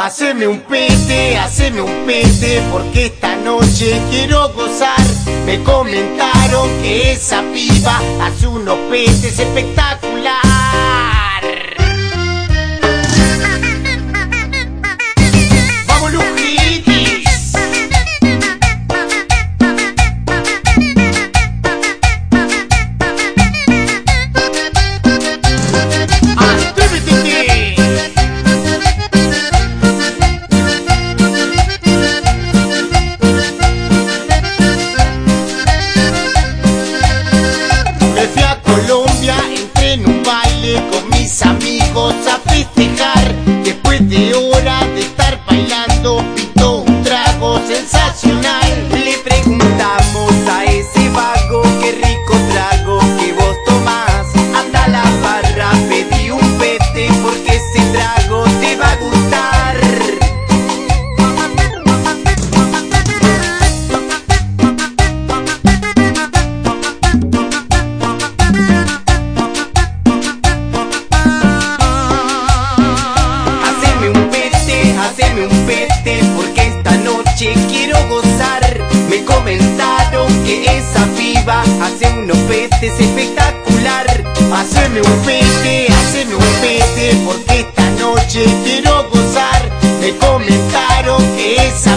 Haceme un pete, haceme un pete, porque esta noche quiero gozar. Me comentaron que esa piba hace unos petes espectacular. Porque esta noche quiero gozar. Me comentaron que esa piba hace unos petes espectacular. Haceme un pete, haceme un pete, porque esta noche quiero gozar. Me comentaron que esa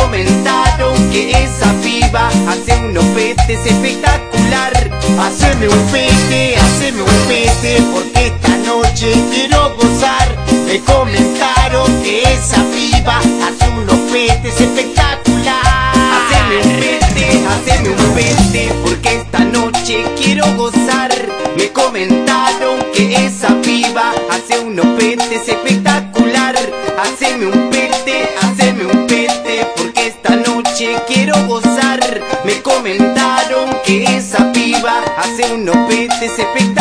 comentaron que esa piba hace unos petes espectacular. Haceme un pete, haceme un pete, porque esta noche quiero gozar. Me comentaron que esa piba hace unos petes espectacular. Haceme un pete, haceme un pete porque esta noche quiero gozar. Me comentaron que esa piba hace unos petes espectacular. Quiero gozar. Me comentaron que esa piba hace unos petes espectacular.